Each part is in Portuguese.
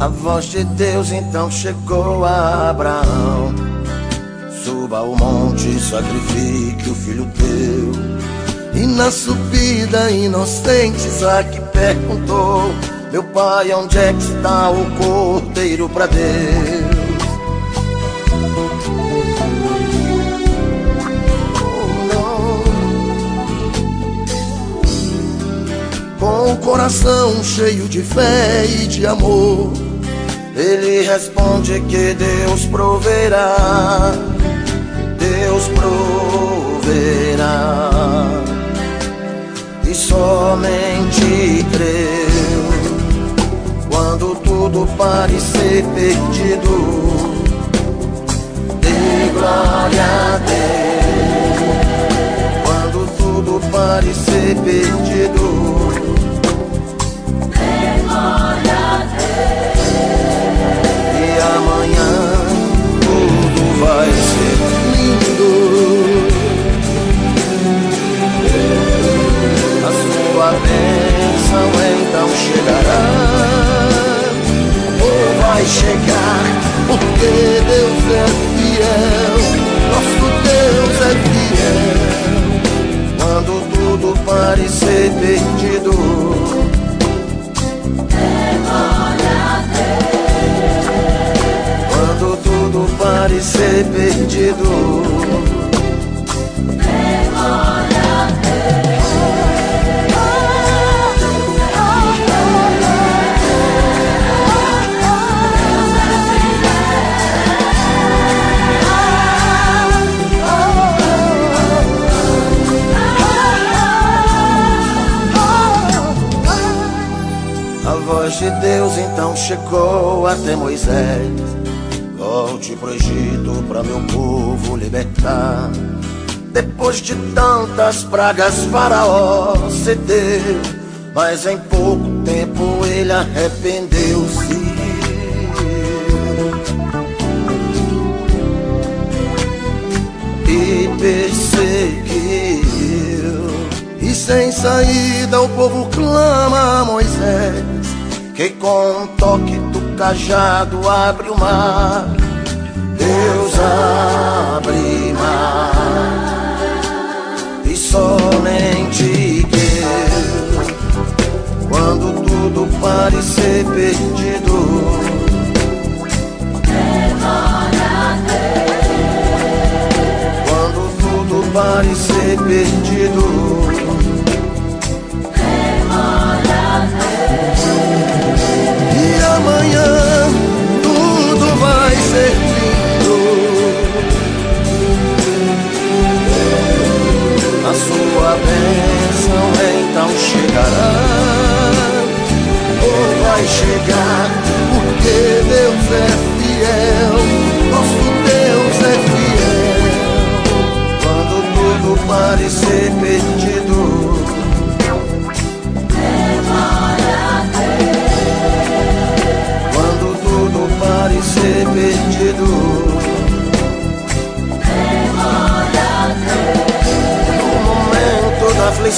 A voz de Deus então chegou a Abraão. Suba ao monte, sacrifique o filho teu. E na subida inocente Isaac perguntou: Meu pai, onde é que está o cordeiro para Deus? Com o coração cheio de fé e de amor ele responde que Deus proverá, Deus proverá. E somente creu quando tudo parecer perdido. Dê glória a Deus quando tudo parecer perdido. Vai ser lindo. A sua bênção então chegará, ou vai chegar, porque Deus é fiel, nosso Deus é fiel. Quando tudo parecer perdido. Parecer perdido. A voz de Deus então chegou até Moisés Volte pro Egito pra meu povo libertar. Depois de tantas pragas, Faraó cedeu, mas em pouco tempo ele arrependeu-se. E perseguiu, e sem saída o povo clama a Moisés, que com um toque do cajado abre o mar. Deus abre mar e somente Deus, quando tudo parecer perdido. Quando tudo parecer perdido.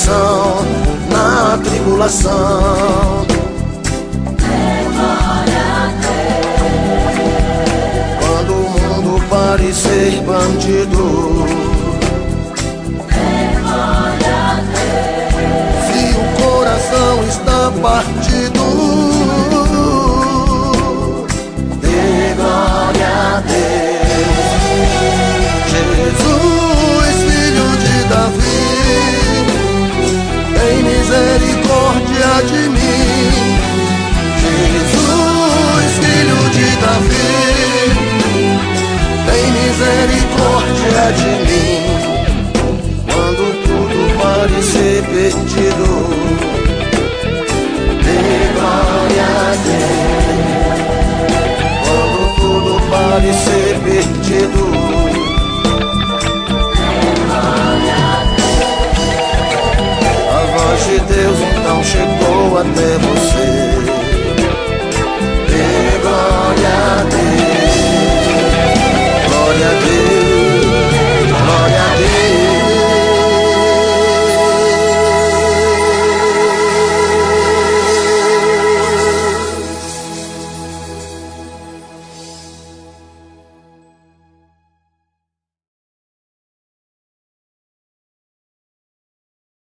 Aflição, na tribulação. Quando o mundo parecer bandido. Se o coração está partido Dê glória a Deus Quando tudo parecer perdido.